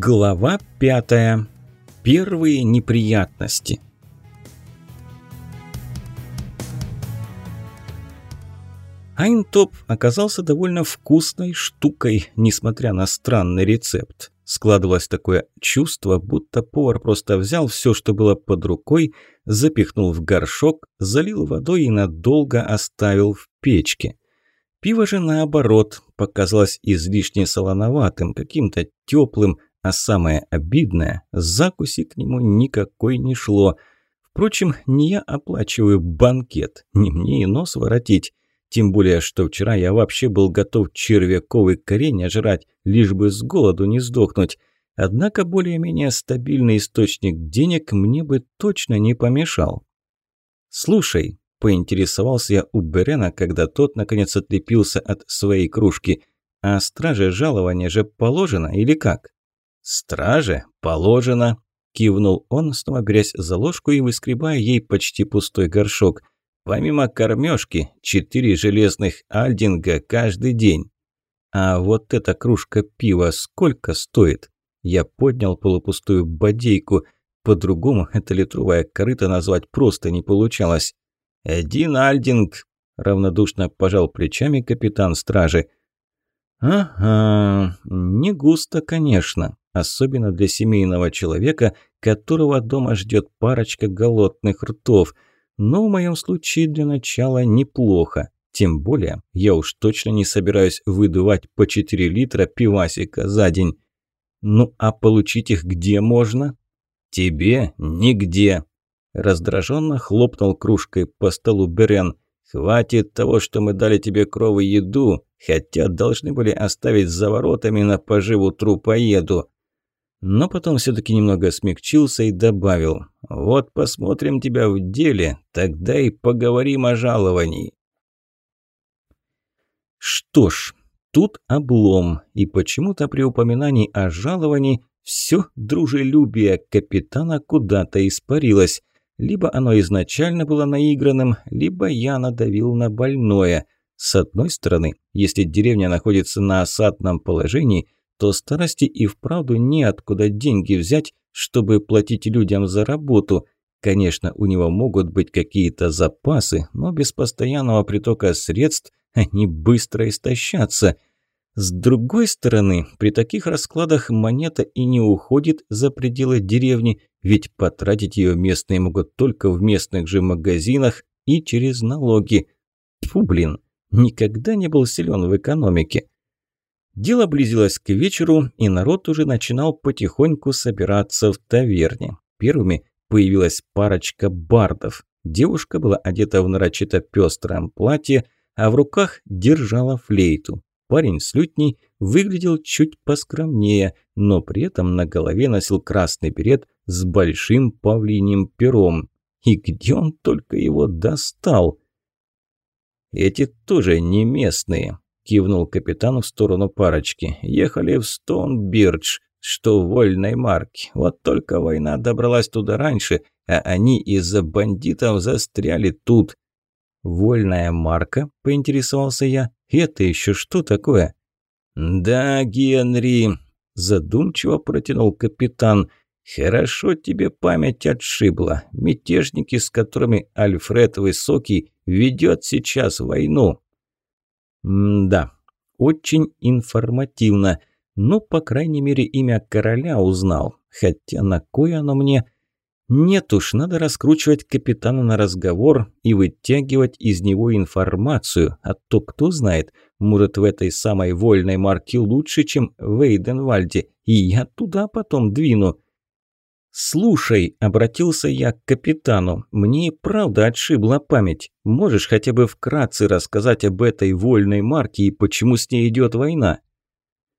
Глава пятая. Первые неприятности. Айнтоп оказался довольно вкусной штукой, несмотря на странный рецепт. Складывалось такое чувство, будто повар просто взял все, что было под рукой, запихнул в горшок, залил водой и надолго оставил в печке. Пиво же, наоборот, показалось излишне солоноватым, каким-то теплым, а самое обидное, закуси к нему никакой не шло. Впрочем, не я оплачиваю банкет, не мне и нос воротить. Тем более, что вчера я вообще был готов червяковый корень жрать, лишь бы с голоду не сдохнуть. Однако более-менее стабильный источник денег мне бы точно не помешал. «Слушай», – поинтересовался я у Берена, когда тот, наконец, отлепился от своей кружки, «а страже жалование же положено или как?» «Страже положено», – кивнул он, снова берясь за ложку и выскребая ей почти пустой горшок. «Помимо кормежки, четыре железных альдинга каждый день». «А вот эта кружка пива сколько стоит?» Я поднял полупустую бодейку. По-другому это литровая корыто назвать просто не получалось. «Один альдинг», – равнодушно пожал плечами капитан стражи. «Ага, не густо, конечно особенно для семейного человека, которого дома ждет парочка голодных ртов. Но в моем случае для начала неплохо. Тем более, я уж точно не собираюсь выдувать по 4 литра пивасика за день. Ну а получить их где можно? Тебе нигде. Раздраженно хлопнул кружкой по столу Берен. «Хватит того, что мы дали тебе кровь и еду, хотя должны были оставить за воротами на поживу трупоеду но потом все-таки немного смягчился и добавил «Вот посмотрим тебя в деле, тогда и поговорим о жаловании». Что ж, тут облом, и почему-то при упоминании о жаловании все дружелюбие капитана куда-то испарилось. Либо оно изначально было наигранным, либо я надавил на больное. С одной стороны, если деревня находится на осадном положении – то старости и вправду неоткуда деньги взять, чтобы платить людям за работу. Конечно, у него могут быть какие-то запасы, но без постоянного притока средств они быстро истощатся. С другой стороны, при таких раскладах монета и не уходит за пределы деревни, ведь потратить ее местные могут только в местных же магазинах и через налоги. Фу, блин, никогда не был силен в экономике. Дело близилось к вечеру, и народ уже начинал потихоньку собираться в таверне. Первыми появилась парочка бардов. Девушка была одета в нарочито пестром платье, а в руках держала флейту. Парень с лютней выглядел чуть поскромнее, но при этом на голове носил красный берет с большим павлиним пером. И где он только его достал? Эти тоже не местные кивнул капитан в сторону парочки. «Ехали в Стоунбирдж, что вольной марке. Вот только война добралась туда раньше, а они из-за бандитов застряли тут». «Вольная марка?» – поинтересовался я. «Это еще что такое?» «Да, Генри», – задумчиво протянул капитан. «Хорошо тебе память отшибла. Мятежники, с которыми Альфред Высокий ведет сейчас войну». М-да, очень информативно. Ну, по крайней мере, имя короля узнал. Хотя на кое оно мне... Нет уж, надо раскручивать капитана на разговор и вытягивать из него информацию. А то кто знает, может в этой самой вольной марке лучше, чем в Эйденвальде. И я туда потом двину. «Слушай», – обратился я к капитану, – «мне и правда отшибла память. Можешь хотя бы вкратце рассказать об этой вольной марке и почему с ней идет война?»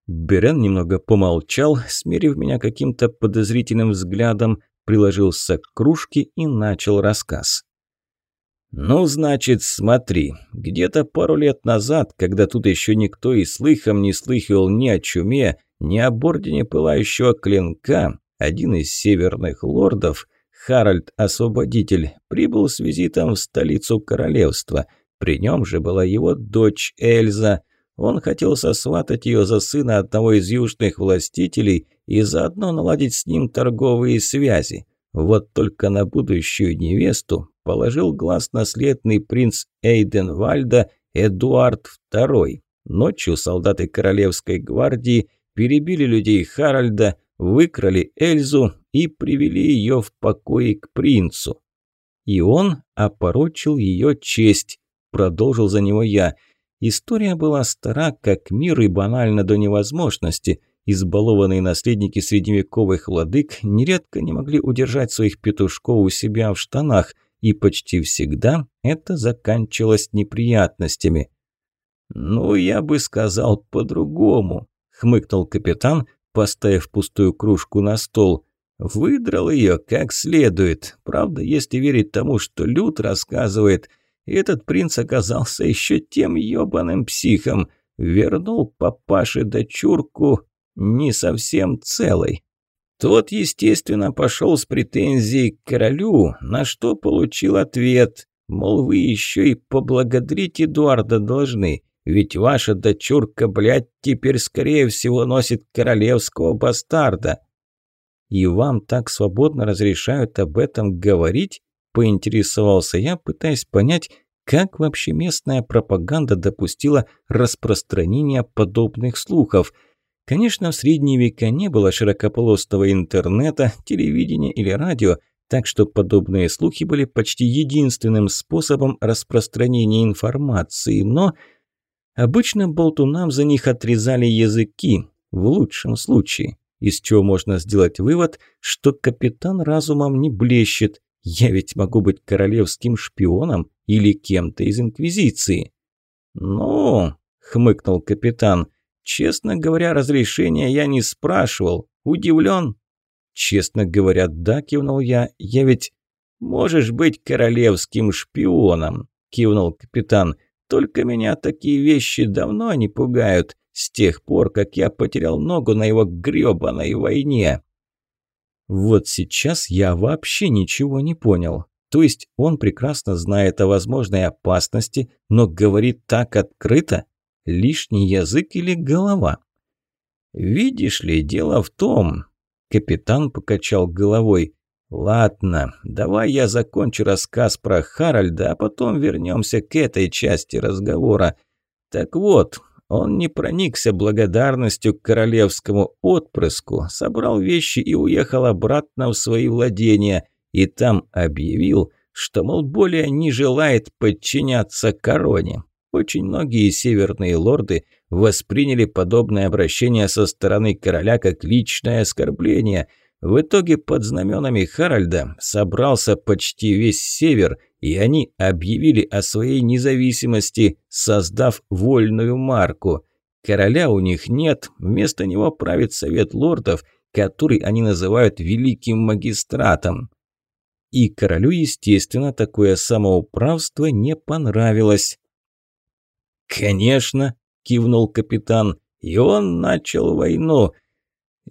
Берен немного помолчал, смерив меня каким-то подозрительным взглядом, приложился к кружке и начал рассказ. «Ну, значит, смотри, где-то пару лет назад, когда тут еще никто и слыхом не слыхивал ни о чуме, ни о бордине пылающего клинка, один из северных лордов, Харальд Освободитель, прибыл с визитом в столицу королевства. При нем же была его дочь Эльза. Он хотел сосватать ее за сына одного из южных властителей и заодно наладить с ним торговые связи. Вот только на будущую невесту положил глаз наследный принц Эйденвальда Эдуард II. Ночью солдаты Королевской гвардии перебили людей Харальда, выкрали Эльзу и привели ее в покое к принцу. И он опорочил ее честь, продолжил за него я. История была стара, как мир, и банальна до невозможности. Избалованные наследники средневековых владык нередко не могли удержать своих петушков у себя в штанах, и почти всегда это заканчивалось неприятностями. «Ну, я бы сказал по-другому», – хмыкнул капитан, поставив пустую кружку на стол. Выдрал ее как следует. Правда, если верить тому, что Люд рассказывает, этот принц оказался еще тем ебаным психом. Вернул папаше дочурку не совсем целой. Тот, естественно, пошел с претензией к королю, на что получил ответ, мол, вы еще и поблагодарить Эдуарда должны, ведь ваша дочурка, блядь, теперь, скорее всего, носит королевского бастарда. И вам так свободно разрешают об этом говорить? Поинтересовался я, пытаясь понять, как вообще местная пропаганда допустила распространение подобных слухов. Конечно, в средние века не было широкополосного интернета, телевидения или радио, так что подобные слухи были почти единственным способом распространения информации, но обычно болтунам за них отрезали языки, в лучшем случае, из чего можно сделать вывод, что капитан разумом не блещет, я ведь могу быть королевским шпионом или кем-то из Инквизиции. «Ну», – хмыкнул капитан, – «честно говоря, разрешения я не спрашивал. Удивлен?» «Честно говоря, да», – кивнул я, – «я ведь...» «Можешь быть королевским шпионом», – кивнул капитан, – «только меня такие вещи давно не пугают, с тех пор, как я потерял ногу на его грёбаной войне». Вот сейчас я вообще ничего не понял. То есть он прекрасно знает о возможной опасности, но говорит так открыто? Лишний язык или голова? «Видишь ли, дело в том...» Капитан покачал головой. «Ладно, давай я закончу рассказ про Харальда, а потом вернемся к этой части разговора. Так вот, он не проникся благодарностью к королевскому отпрыску, собрал вещи и уехал обратно в свои владения, и там объявил, что, мол, более не желает подчиняться короне. Очень многие северные лорды восприняли подобное обращение со стороны короля как личное оскорбление. В итоге под знаменами Харальда собрался почти весь север – и они объявили о своей независимости, создав вольную марку. Короля у них нет, вместо него правит совет лордов, который они называют великим магистратом. И королю, естественно, такое самоуправство не понравилось. «Конечно», – кивнул капитан, – «и он начал войну».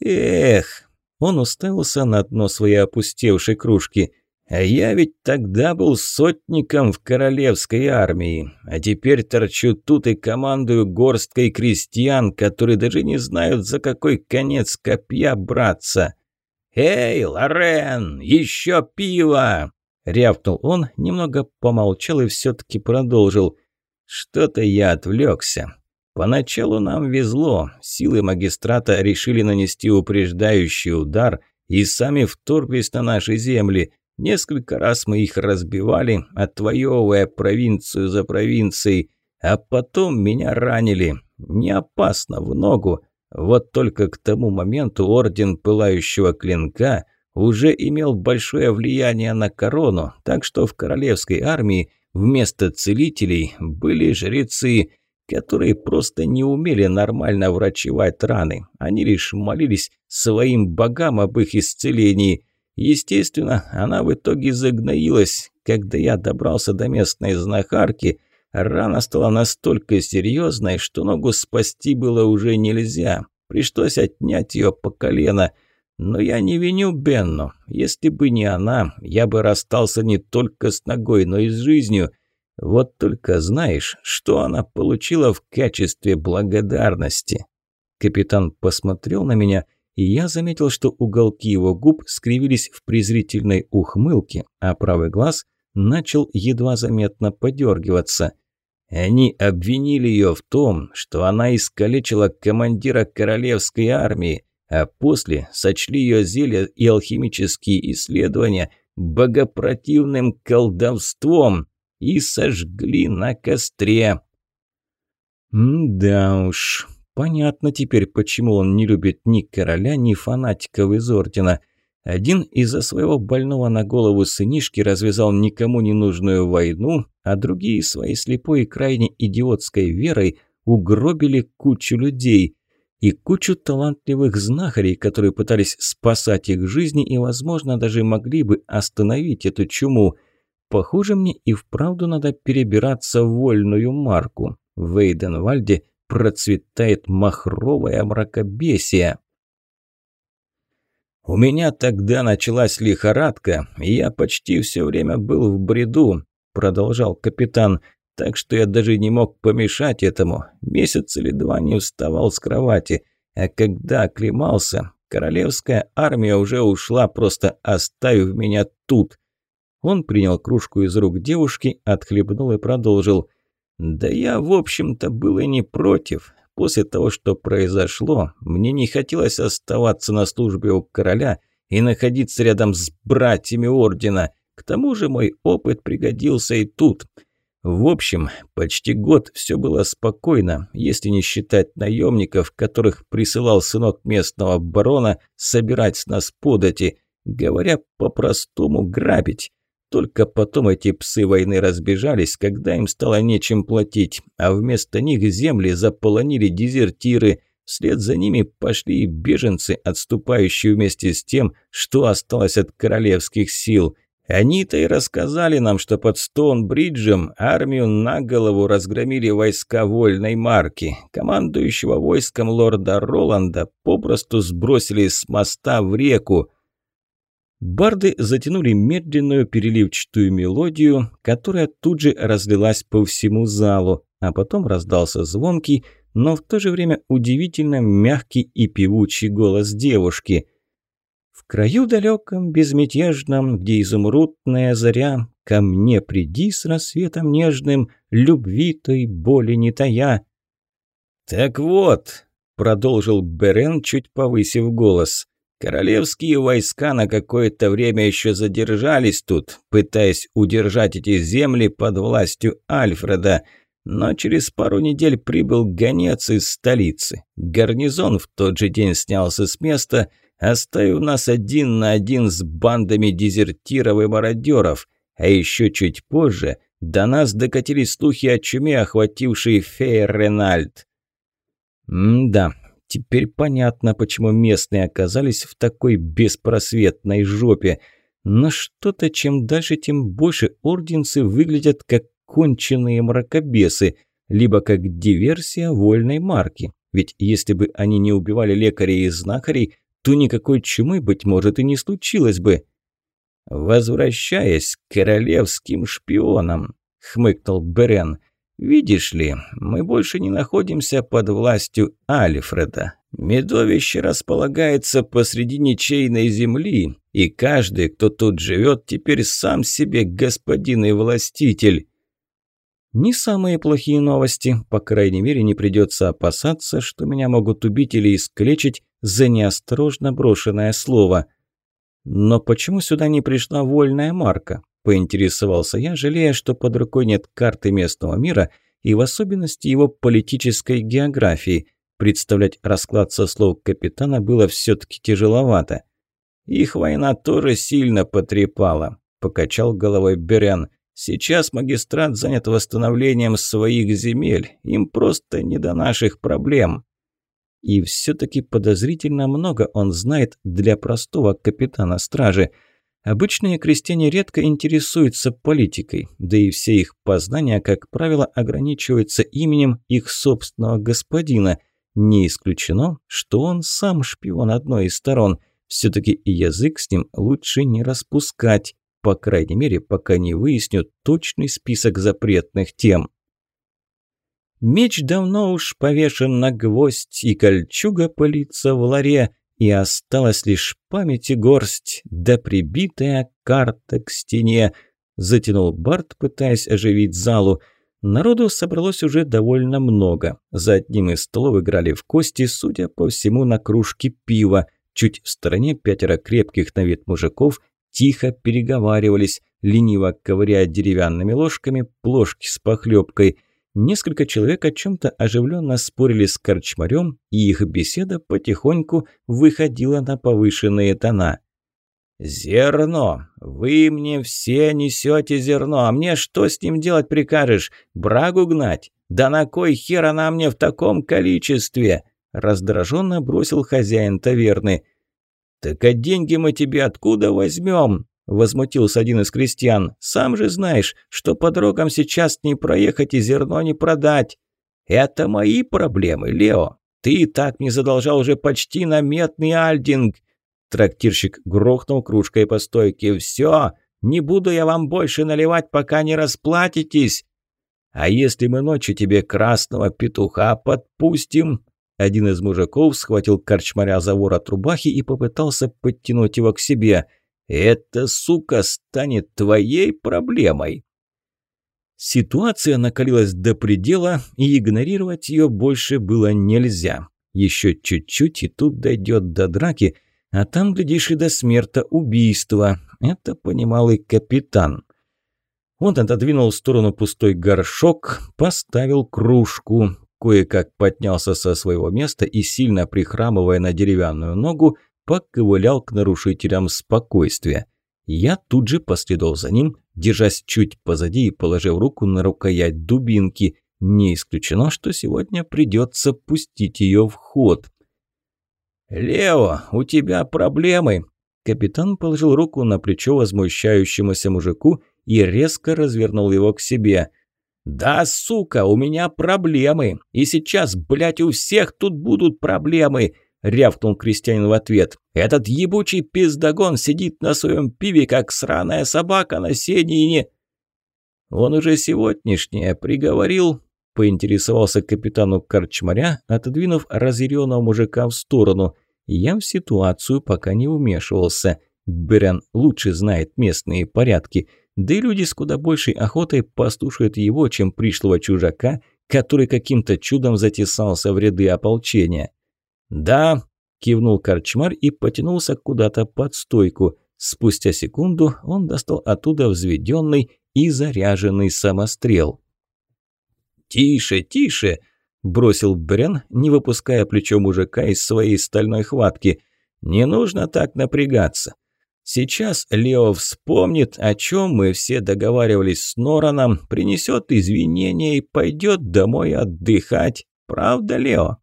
«Эх!» – он уставился на дно своей опустевшей кружки – а я ведь тогда был сотником в королевской армии, а теперь торчу тут и командую горсткой крестьян, которые даже не знают, за какой конец копья браться. «Эй, Лорен, еще пиво!» – рявкнул он, немного помолчал и все-таки продолжил. «Что-то я отвлекся. Поначалу нам везло, силы магистрата решили нанести упреждающий удар и сами вторглись на наши земли». Несколько раз мы их разбивали, отвоевывая провинцию за провинцией, а потом меня ранили. Не опасно, в ногу. Вот только к тому моменту Орден Пылающего Клинка уже имел большое влияние на корону, так что в королевской армии вместо целителей были жрецы, которые просто не умели нормально врачевать раны. Они лишь молились своим богам об их исцелении – Естественно, она в итоге загноилась. Когда я добрался до местной знахарки, рана стала настолько серьезной, что ногу спасти было уже нельзя. Пришлось отнять ее по колено. Но я не виню Бенну. Если бы не она, я бы расстался не только с ногой, но и с жизнью. Вот только знаешь, что она получила в качестве благодарности?» Капитан посмотрел на меня – и я заметил, что уголки его губ скривились в презрительной ухмылке, а правый глаз начал едва заметно подергиваться. Они обвинили ее в том, что она искалечила командира королевской армии, а после сочли ее зелья и алхимические исследования богопротивным колдовством и сожгли на костре. «Да уж, понятно теперь, почему он не любит ни короля, ни фанатиков из Ордена. Один из-за своего больного на голову сынишки развязал никому не нужную войну, а другие своей слепой и крайне идиотской верой угробили кучу людей и кучу талантливых знахарей, которые пытались спасать их жизни и, возможно, даже могли бы остановить эту чуму. Похоже, мне и вправду надо перебираться в вольную марку. В Эйденвальде процветает махровое мракобесие. У меня тогда началась лихорадка, и я почти все время был в бреду, продолжал капитан, так что я даже не мог помешать этому. Месяц или два не вставал с кровати, а когда оклемался, королевская армия уже ушла, просто оставив меня тут. Он принял кружку из рук девушки, отхлебнул и продолжил. Да я, в общем-то, был и не против. После того, что произошло, мне не хотелось оставаться на службе у короля и находиться рядом с братьями ордена. К тому же мой опыт пригодился и тут. В общем, почти год все было спокойно, если не считать наемников, которых присылал сынок местного барона собирать с нас подати, говоря по-простому, грабить. Только потом эти псы войны разбежались, когда им стало нечем платить, а вместо них земли заполонили дезертиры. Вслед за ними пошли и беженцы, отступающие вместе с тем, что осталось от королевских сил. Они-то и рассказали нам, что под Стоунбриджем армию на голову разгромили войска вольной марки. Командующего войском лорда Роланда попросту сбросили с моста в реку. Барды затянули медленную переливчатую мелодию, которая тут же разлилась по всему залу, а потом раздался звонкий, но в то же время удивительно мягкий и певучий голос девушки. «В краю далеком, безмятежном, где изумрудная заря, ко мне приди с рассветом нежным, любви той боли не тая». «Так вот», — продолжил Берен, чуть повысив голос, — Королевские войска на какое-то время еще задержались тут, пытаясь удержать эти земли под властью Альфреда. Но через пару недель прибыл гонец из столицы. Гарнизон в тот же день снялся с места, оставив нас один на один с бандами дезертиров и мародеров. А еще чуть позже до нас докатились слухи о чуме, охватившей Фейренальд. М-да, Теперь понятно, почему местные оказались в такой беспросветной жопе. Но что-то чем дальше, тем больше орденцы выглядят как конченые мракобесы, либо как диверсия вольной марки. Ведь если бы они не убивали лекарей и знахарей, то никакой чумы, быть может, и не случилось бы. «Возвращаясь к королевским шпионам», — хмыкнул Берен, — Видишь ли, мы больше не находимся под властью Альфреда. Медовище располагается посреди ничейной земли, и каждый, кто тут живет, теперь сам себе господин и властитель. Не самые плохие новости, по крайней мере, не придется опасаться, что меня могут убить или искалечить за неосторожно брошенное слово. Но почему сюда не пришла вольная марка? Поинтересовался я, жалея, что под рукой нет карты местного мира и в особенности его политической географии. Представлять расклад со слов капитана было все-таки тяжеловато. «Их война тоже сильно потрепала», – покачал головой Берян. «Сейчас магистрат занят восстановлением своих земель. Им просто не до наших проблем». И все-таки подозрительно много он знает для простого капитана стражи – Обычные крестьяне редко интересуются политикой, да и все их познания, как правило, ограничиваются именем их собственного господина. Не исключено, что он сам шпион одной из сторон. Все-таки язык с ним лучше не распускать, по крайней мере, пока не выясню точный список запретных тем. Меч давно уж повешен на гвоздь, и кольчуга пылится в ларе, и осталась лишь память и горсть, да прибитая карта к стене. Затянул Барт, пытаясь оживить залу. Народу собралось уже довольно много. За одним из столов играли в кости, судя по всему, на кружке пива. Чуть в стороне пятеро крепких на вид мужиков тихо переговаривались, лениво ковыряя деревянными ложками плошки с похлебкой. Несколько человек о чем-то оживленно спорили с корчмарем, и их беседа потихоньку выходила на повышенные тона. «Зерно! Вы мне все несете зерно, а мне что с ним делать прикажешь? Брагу гнать? Да на кой хер она мне в таком количестве?» Раздраженно бросил хозяин таверны. «Так а деньги мы тебе откуда возьмем?» Возмутился один из крестьян. «Сам же знаешь, что по дорогам сейчас не проехать и зерно не продать». «Это мои проблемы, Лео. Ты и так не задолжал уже почти на метный альдинг». Трактирщик грохнул кружкой по стойке. «Все, не буду я вам больше наливать, пока не расплатитесь». «А если мы ночью тебе красного петуха подпустим?» Один из мужиков схватил корчмаря за ворот рубахи и попытался подтянуть его к себе – эта сука станет твоей проблемой. Ситуация накалилась до предела, и игнорировать ее больше было нельзя. Еще чуть-чуть, и тут дойдет до драки, а там, глядишь, и до смерта убийства. Это понимал и капитан. Он отодвинул в сторону пустой горшок, поставил кружку, кое-как поднялся со своего места и, сильно прихрамывая на деревянную ногу, поковылял к нарушителям спокойствия. Я тут же последовал за ним, держась чуть позади и положив руку на рукоять дубинки. Не исключено, что сегодня придется пустить ее в ход. «Лео, у тебя проблемы!» Капитан положил руку на плечо возмущающемуся мужику и резко развернул его к себе. «Да, сука, у меня проблемы! И сейчас, блядь, у всех тут будут проблемы! – рявкнул крестьянин в ответ. «Этот ебучий пиздогон сидит на своем пиве, как сраная собака на сене и не...» «Он уже сегодняшнее приговорил», – поинтересовался капитану Корчмаря, отодвинув разъяренного мужика в сторону. «Я в ситуацию пока не вмешивался. Берен лучше знает местные порядки, да и люди с куда большей охотой послушают его, чем пришлого чужака, который каким-то чудом затесался в ряды ополчения». «Да», – кивнул корчмар и потянулся куда-то под стойку. Спустя секунду он достал оттуда взведенный и заряженный самострел. «Тише, тише!» – бросил Брен, не выпуская плечо мужика из своей стальной хватки. «Не нужно так напрягаться. Сейчас Лео вспомнит, о чем мы все договаривались с Нораном, принесет извинения и пойдет домой отдыхать. Правда, Лео?»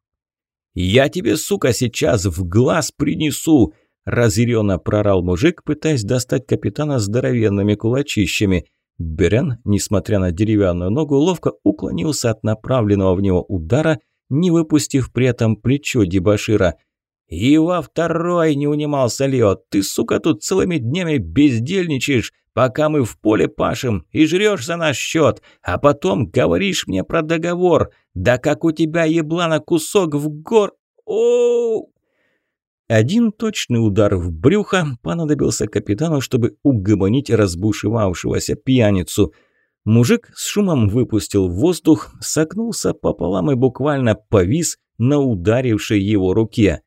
«Я тебе, сука, сейчас в глаз принесу!» Разъяренно прорал мужик, пытаясь достать капитана здоровенными кулачищами. Берен, несмотря на деревянную ногу, ловко уклонился от направленного в него удара, не выпустив при этом плечо дебашира. «И во второй не унимался Лео. Ты, сука, тут целыми днями бездельничаешь, пока мы в поле пашем и жрешь за наш счет, а потом говоришь мне про договор. Да как у тебя, еблана, кусок в гор... о Один точный удар в брюхо понадобился капитану, чтобы угомонить разбушевавшегося пьяницу. Мужик с шумом выпустил воздух, согнулся пополам и буквально повис на ударившей его руке.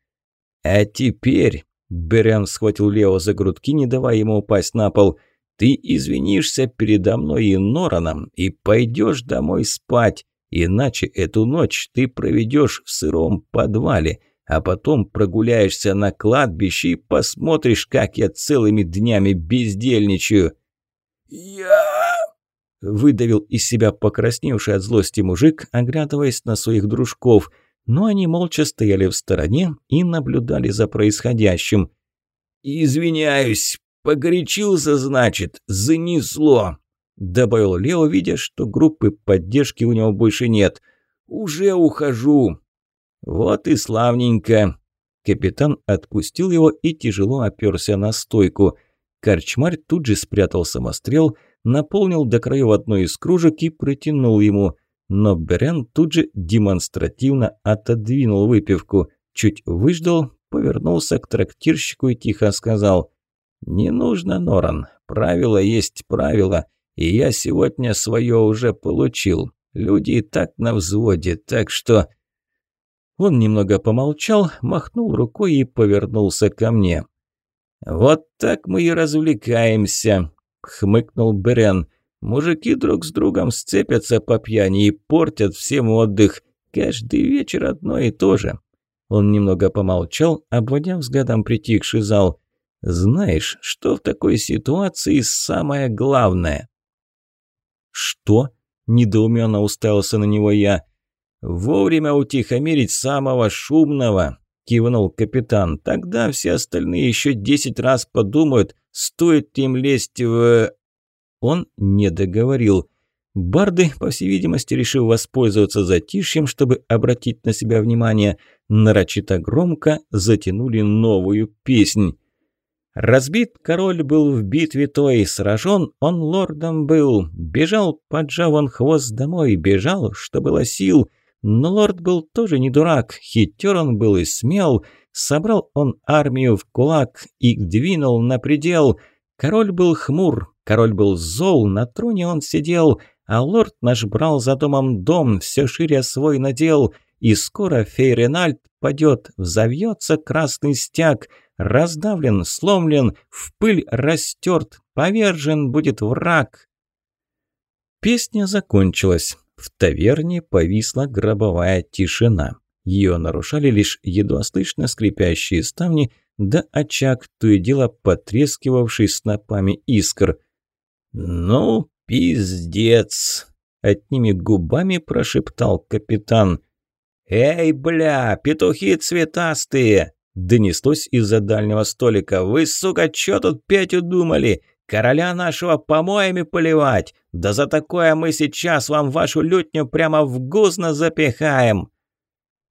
«А теперь...» – Берен схватил Лео за грудки, не давая ему упасть на пол. «Ты извинишься передо мной и Нораном и пойдешь домой спать. Иначе эту ночь ты проведешь в сыром подвале, а потом прогуляешься на кладбище и посмотришь, как я целыми днями бездельничаю». «Я...» – выдавил из себя покрасневший от злости мужик, оглядываясь на своих дружков, но они молча стояли в стороне и наблюдали за происходящим. «Извиняюсь, погорячился, значит, занесло», добавил Лео, видя, что группы поддержки у него больше нет. «Уже ухожу». «Вот и славненько». Капитан отпустил его и тяжело оперся на стойку. Корчмарь тут же спрятал самострел, наполнил до краев одной из кружек и протянул ему. Но Берен тут же демонстративно отодвинул выпивку, чуть выждал, повернулся к трактирщику и тихо сказал «Не нужно, Норан, правило есть правило, и я сегодня свое уже получил. Люди и так на взводе, так что...» Он немного помолчал, махнул рукой и повернулся ко мне. «Вот так мы и развлекаемся», — хмыкнул Берен. «Мужики друг с другом сцепятся по пьяни и портят всем отдых. Каждый вечер одно и то же». Он немного помолчал, обводя взглядом притихший зал. «Знаешь, что в такой ситуации самое главное?» «Что?» – недоуменно уставился на него я. «Вовремя утихомирить самого шумного», – кивнул капитан. «Тогда все остальные еще десять раз подумают, стоит им лезть в...» Он не договорил. Барды, по всей видимости, решив воспользоваться затишьем, чтобы обратить на себя внимание, нарочито громко затянули новую песнь. Разбит король был в битве той, сражен он лордом был, бежал, поджав он хвост домой, бежал, что было сил, но лорд был тоже не дурак, хитер он был и смел. Собрал он армию в кулак и двинул на предел. Король был хмур, король был зол, на троне он сидел, а лорд наш брал за домом дом, все шире свой надел. И скоро Фейренальд падет, взовьется красный стяг, раздавлен, сломлен, в пыль растерт, повержен будет враг. Песня закончилась. В таверне повисла гробовая тишина. Ее нарушали лишь едва слышно скрипящие ставни, да очаг, то и дело потрескивавший снопами искр. «Ну, пиздец!» – одними губами прошептал капитан. «Эй, бля, петухи цветастые!» – донеслось из-за дальнего столика. «Вы, сука, чё тут пять удумали? Короля нашего помоями поливать? Да за такое мы сейчас вам вашу лютню прямо в гузно запихаем!»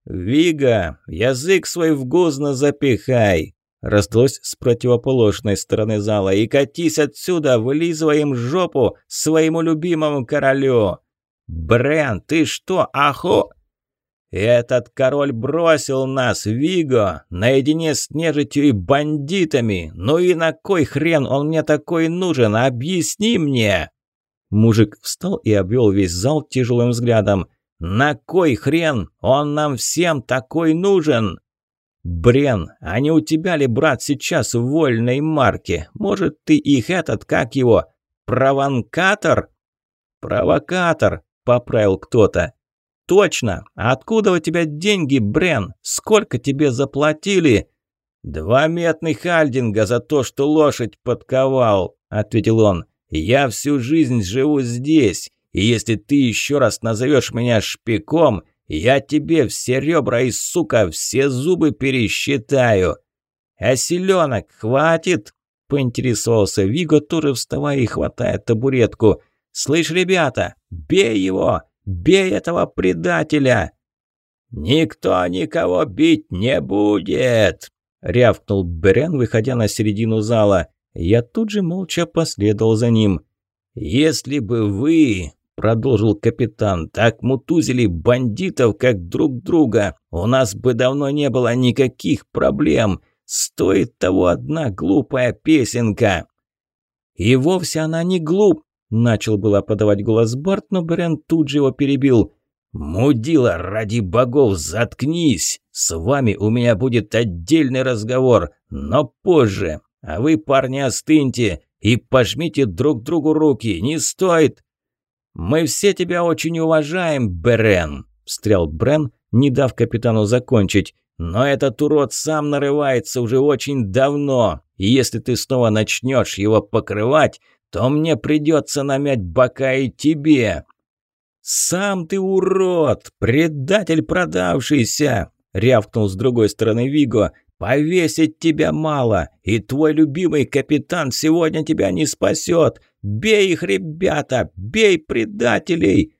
«Вига, язык свой в гузно запихай!» Раздалось с противоположной стороны зала. «И катись отсюда, вылизывай им жопу своему любимому королю!» «Брен, ты что, ахо?» «Этот король бросил нас, Виго, наедине с нежитью и бандитами. Ну и на кой хрен он мне такой нужен? Объясни мне!» Мужик встал и обвел весь зал тяжелым взглядом. «На кой хрен он нам всем такой нужен?» «Брен, а не у тебя ли, брат, сейчас вольной марке? Может, ты их этот, как его, провокатор?» «Провокатор», — поправил кто-то. «Точно! Откуда у тебя деньги, Брен? Сколько тебе заплатили?» «Два метных альдинга за то, что лошадь подковал», — ответил он. «Я всю жизнь живу здесь, и если ты еще раз назовешь меня шпиком, я тебе все ребра и, сука, все зубы пересчитаю». «А селенок хватит?» – поинтересовался Виго, тоже вставая и хватая табуретку. «Слышь, ребята, бей его! Бей этого предателя!» «Никто никого бить не будет!» – рявкнул Брен, выходя на середину зала. Я тут же молча последовал за ним. «Если бы вы, – продолжил капитан, – так мутузили бандитов, как друг друга, у нас бы давно не было никаких проблем. Стоит того одна глупая песенка». «И вовсе она не глуп, Начал было подавать голос Барт, но Брен тут же его перебил. «Мудила, ради богов, заткнись! С вами у меня будет отдельный разговор, но позже. А вы, парни, остыньте и пожмите друг другу руки, не стоит!» «Мы все тебя очень уважаем, Берен», – встрял Брен, не дав капитану закончить. «Но этот урод сам нарывается уже очень давно, и если ты снова начнешь его покрывать, то мне придется намять бока и тебе. Сам ты урод, предатель продавшийся, рявкнул с другой стороны Виго. Повесить тебя мало, и твой любимый капитан сегодня тебя не спасет. Бей их, ребята, бей предателей!»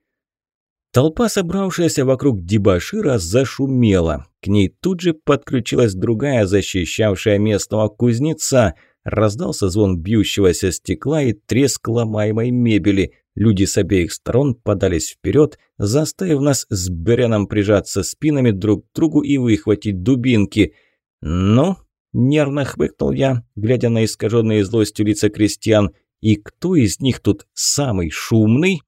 Толпа, собравшаяся вокруг дебашира, зашумела. К ней тут же подключилась другая, защищавшая местного кузнеца – Раздался звон бьющегося стекла и треск ломаемой мебели. Люди с обеих сторон подались вперед, заставив нас с Береном прижаться спинами друг к другу и выхватить дубинки. «Ну?» – нервно хмыкнул я, глядя на искаженные злостью лица крестьян. «И кто из них тут самый шумный?»